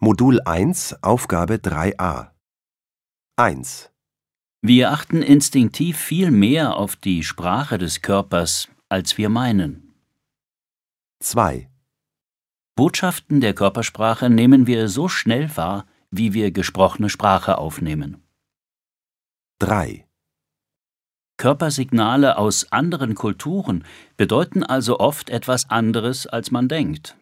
Modul 1, Aufgabe 3a 1. Wir achten instinktiv viel mehr auf die Sprache des Körpers, als wir meinen. 2. Botschaften der Körpersprache nehmen wir so schnell wahr, wie wir gesprochene Sprache aufnehmen. 3. Körpersignale aus anderen Kulturen bedeuten also oft etwas anderes, als man denkt.